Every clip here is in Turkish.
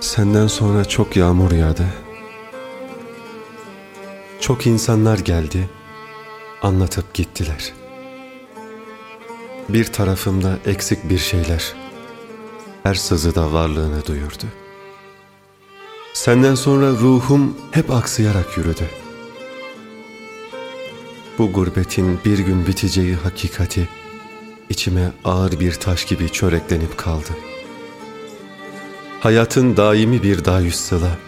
Senden sonra çok yağmur yağdı. Çok insanlar geldi, anlatıp gittiler. Bir tarafımda eksik bir şeyler, her sızıda varlığını duyurdu. Senden sonra ruhum hep aksayarak yürüdü. Bu gurbetin bir gün biteceği hakikati içime ağır bir taş gibi çöreklenip kaldı.'' Hayatın daimi bir dayüs sıla,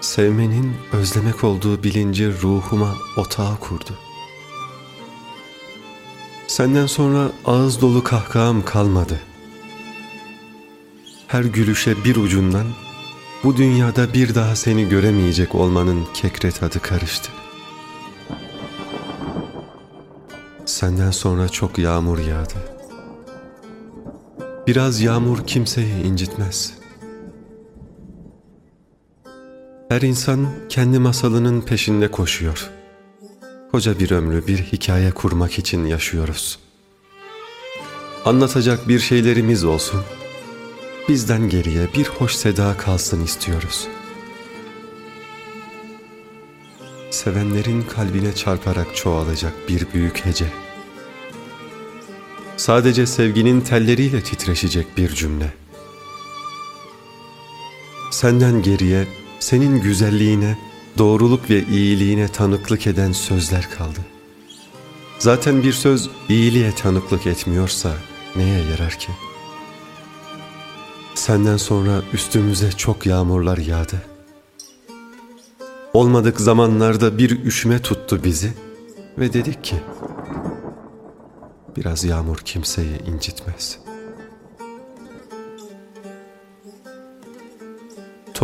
sevmenin özlemek olduğu bilinci ruhuma otağı kurdu. Senden sonra ağız dolu kahkaham kalmadı. Her gülüşe bir ucundan bu dünyada bir daha seni göremeyecek olmanın kekre tadı karıştı. Senden sonra çok yağmur yağdı. Biraz yağmur kimseyi incitmez.'' Her insan kendi masalının peşinde koşuyor. Koca bir ömrü bir hikaye kurmak için yaşıyoruz. Anlatacak bir şeylerimiz olsun. Bizden geriye bir hoş seda kalsın istiyoruz. Sevenlerin kalbine çarparak çoğalacak bir büyük hece. Sadece sevginin telleriyle titreşecek bir cümle. Senden geriye senin güzelliğine, doğruluk ve iyiliğine tanıklık eden sözler kaldı. Zaten bir söz iyiliğe tanıklık etmiyorsa neye yarar ki? Senden sonra üstümüze çok yağmurlar yağdı. Olmadık zamanlarda bir üşüme tuttu bizi ve dedik ki, biraz yağmur kimseyi incitmez.''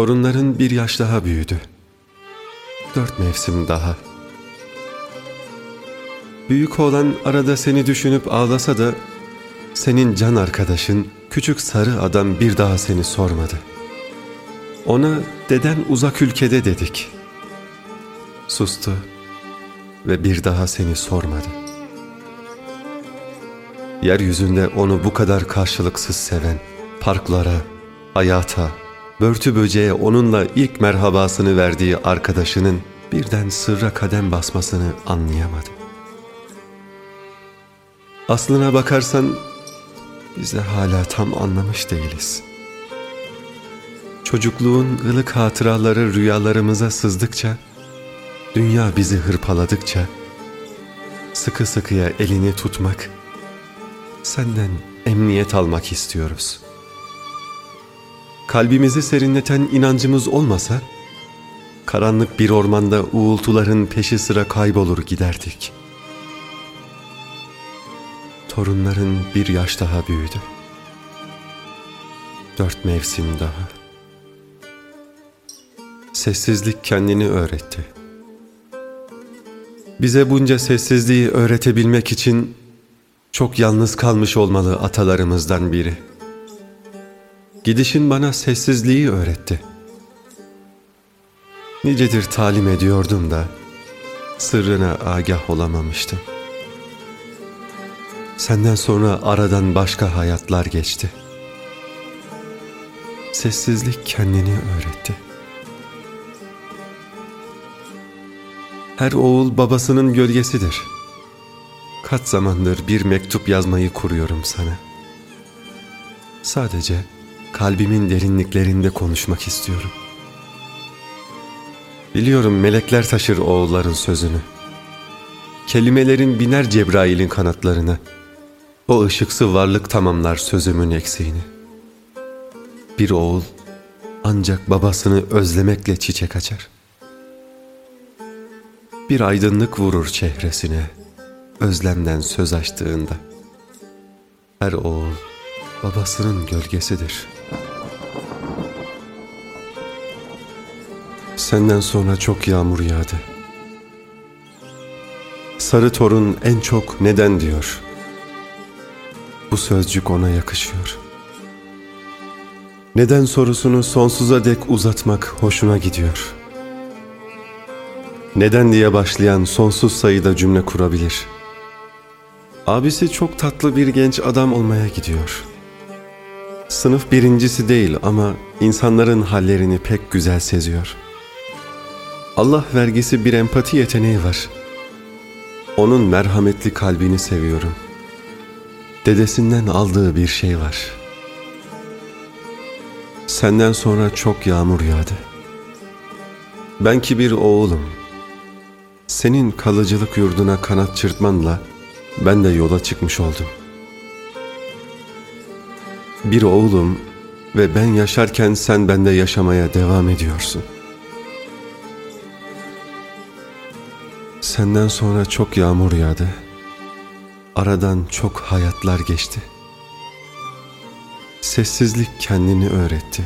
Torunların bir yaş daha büyüdü. Dört mevsim daha. Büyük olan arada seni düşünüp ağlasa da senin can arkadaşın küçük sarı adam bir daha seni sormadı. Ona deden uzak ülkede dedik. Sustu ve bir daha seni sormadı. Yeryüzünde onu bu kadar karşılıksız seven, parklara, hayata, börtü böceğe onunla ilk merhabasını verdiği arkadaşının birden sırra kadem basmasını anlayamadı. Aslına bakarsan biz de hala tam anlamış değiliz. Çocukluğun ılık hatıraları rüyalarımıza sızdıkça, dünya bizi hırpaladıkça, sıkı sıkıya elini tutmak, senden emniyet almak istiyoruz.'' Kalbimizi serinleten inancımız olmasa, karanlık bir ormanda uğultuların peşi sıra kaybolur giderdik. Torunların bir yaş daha büyüdü. Dört mevsim daha. Sessizlik kendini öğretti. Bize bunca sessizliği öğretebilmek için çok yalnız kalmış olmalı atalarımızdan biri.'' Gidişin bana sessizliği öğretti. Nicedir talim ediyordum da sırrına agah olamamıştım. Senden sonra aradan başka hayatlar geçti. Sessizlik kendini öğretti. Her oğul babasının gölgesidir. Kaç zamandır bir mektup yazmayı kuruyorum sana. Sadece kalbimin derinliklerinde konuşmak istiyorum. Biliyorum melekler taşır oğulların sözünü. Kelimelerin biner Cebrail'in kanatlarına. O ışıksı varlık tamamlar sözümün eksiğini. Bir oğul ancak babasını özlemekle çiçek açar. Bir aydınlık vurur çehresine özlemden söz açtığında. Her oğul babasının gölgesidir.'' Senden sonra çok yağmur yağdı. Sarı torun en çok neden diyor. Bu sözcük ona yakışıyor. Neden sorusunu sonsuza dek uzatmak hoşuna gidiyor. Neden diye başlayan sonsuz sayıda cümle kurabilir. Abisi çok tatlı bir genç adam olmaya gidiyor. Sınıf birincisi değil ama insanların hallerini pek güzel seziyor. Allah vergisi bir empati yeteneği var. Onun merhametli kalbini seviyorum. Dedesinden aldığı bir şey var. Senden sonra çok yağmur yağdı. Ben ki bir oğulum. Senin kalıcılık yurduna kanat çırpmanla ben de yola çıkmış oldum. Bir oğlum ve ben yaşarken sen bende yaşamaya devam ediyorsun. Senden sonra çok yağmur yağdı. Aradan çok hayatlar geçti. Sessizlik kendini öğretti.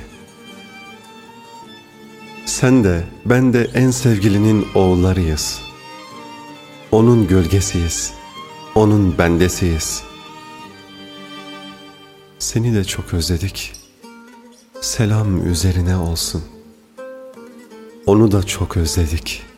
Sen de ben de en sevgilinin oğullarıyız. Onun gölgesiyiz. Onun bendesiyiz. Seni de çok özledik. Selam üzerine olsun. Onu da çok özledik.''